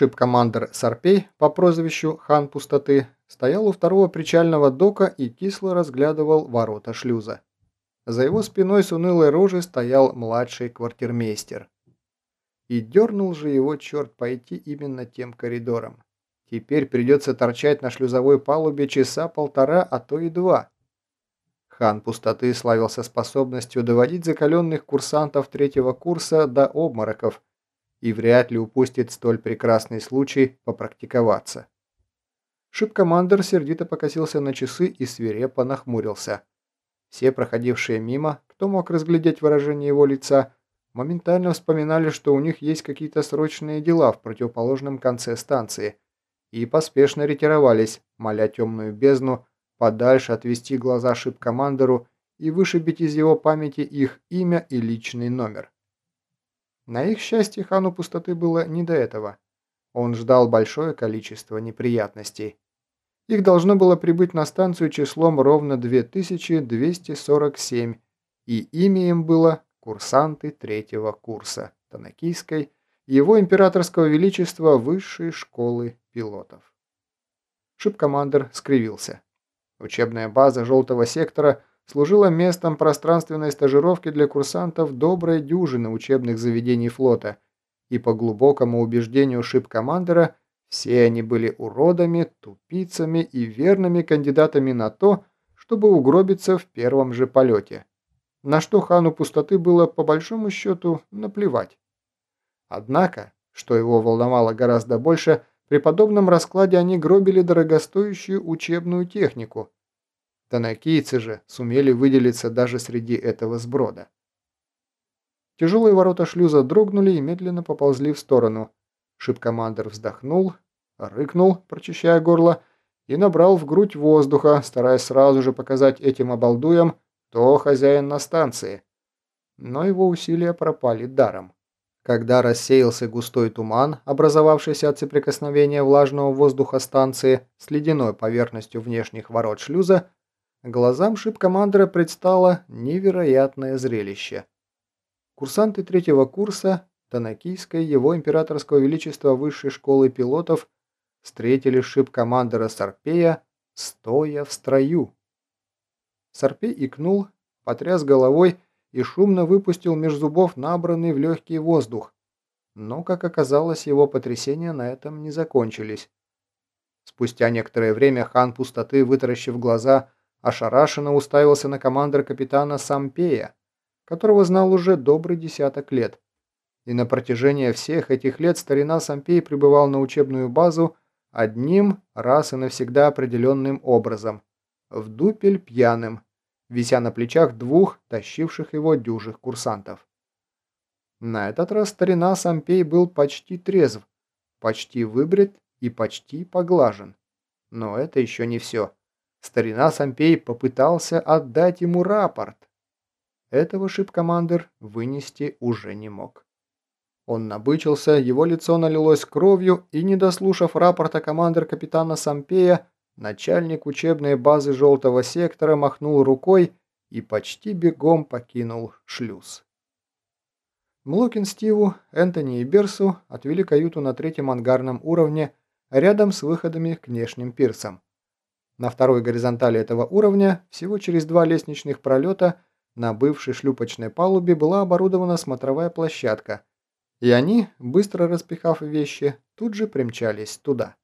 Шип-командер Сарпей по прозвищу Хан Пустоты стоял у второго причального дока и кисло разглядывал ворота шлюза. За его спиной с унылой рожей стоял младший квартирмейстер. И дернул же его черт пойти именно тем коридором. Теперь придется торчать на шлюзовой палубе часа полтора, а то и два. Хан Пустоты славился способностью доводить закаленных курсантов третьего курса до обмороков – и вряд ли упустит столь прекрасный случай попрактиковаться. Шип-командер сердито покосился на часы и свирепо нахмурился. Все проходившие мимо, кто мог разглядеть выражение его лица, моментально вспоминали, что у них есть какие-то срочные дела в противоположном конце станции, и поспешно ретировались, моля темную бездну подальше отвести глаза шип-командеру и вышибить из его памяти их имя и личный номер. На их счастье хану пустоты было не до этого. Он ждал большое количество неприятностей. Их должно было прибыть на станцию числом ровно 2247, и имя им было курсанты третьего курса Танакийской его императорского величества высшей школы пилотов. Шип-командер скривился. Учебная база желтого сектора – служила местом пространственной стажировки для курсантов доброй дюжины учебных заведений флота, и по глубокому убеждению шип-командера все они были уродами, тупицами и верными кандидатами на то, чтобы угробиться в первом же полете. На что хану пустоты было по большому счету наплевать. Однако, что его волновало гораздо больше, при подобном раскладе они гробили дорогостоящую учебную технику – Танакийцы же сумели выделиться даже среди этого сброда. Тяжелые ворота шлюза дрогнули и медленно поползли в сторону. Шип-командер вздохнул, рыкнул, прочищая горло, и набрал в грудь воздуха, стараясь сразу же показать этим обалдуям, кто хозяин на станции. Но его усилия пропали даром. Когда рассеялся густой туман, образовавшийся от соприкосновения влажного воздуха станции с ледяной поверхностью внешних ворот шлюза, Глазам шип-командера предстало невероятное зрелище. Курсанты третьего курса Танакийской его императорского величества высшей школы пилотов встретили шип-командера Сарпея, стоя в строю. Сарпей икнул, потряс головой и шумно выпустил меж зубов набранный в легкий воздух. Но, как оказалось, его потрясения на этом не закончились. Спустя некоторое время хан пустоты, вытаращив глаза, ошарашенно уставился на командир капитана Сампея, которого знал уже добрый десяток лет. И на протяжении всех этих лет старина Сампей пребывал на учебную базу одним раз и навсегда определенным образом – в дупель пьяным, вися на плечах двух тащивших его дюжих курсантов. На этот раз старина Сампей был почти трезв, почти выбрит и почти поглажен. Но это еще не все. Старина Сампей попытался отдать ему рапорт. Этого шип-командер вынести уже не мог. Он набычился, его лицо налилось кровью, и, не дослушав рапорта командир капитана Сампея, начальник учебной базы желтого сектора махнул рукой и почти бегом покинул шлюз. Млокин Стиву, Энтони и Берсу отвели каюту на третьем ангарном уровне рядом с выходами к внешним пирсам. На второй горизонтали этого уровня, всего через два лестничных пролета, на бывшей шлюпочной палубе была оборудована смотровая площадка, и они, быстро распихав вещи, тут же примчались туда.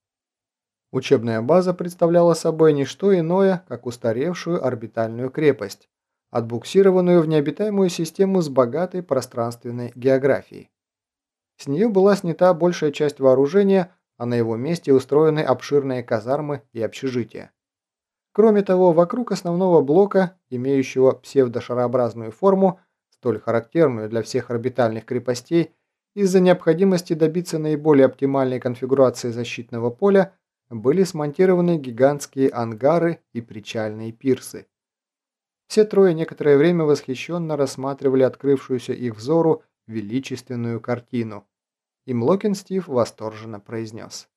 Учебная база представляла собой не что иное, как устаревшую орбитальную крепость, отбуксированную в необитаемую систему с богатой пространственной географией. С нее была снята большая часть вооружения, а на его месте устроены обширные казармы и общежития. Кроме того, вокруг основного блока, имеющего псевдошарообразную форму, столь характерную для всех орбитальных крепостей, из-за необходимости добиться наиболее оптимальной конфигурации защитного поля, были смонтированы гигантские ангары и причальные пирсы. Все трое некоторое время восхищенно рассматривали открывшуюся их взору величественную картину, и Млокин Стив восторженно произнес.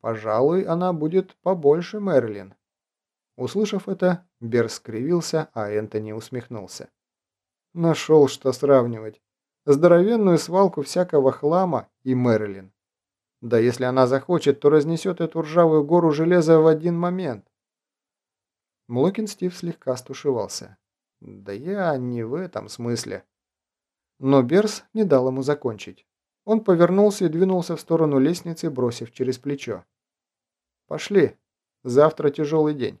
«Пожалуй, она будет побольше, Мерлин. Услышав это, Берс скривился, а Энтони усмехнулся. Нашел, что сравнивать. Здоровенную свалку всякого хлама и Мэрилин. Да если она захочет, то разнесет эту ржавую гору железа в один момент. Млокин Стив слегка стушевался. Да я не в этом смысле. Но Берс не дал ему закончить. Он повернулся и двинулся в сторону лестницы, бросив через плечо. «Пошли. Завтра тяжелый день».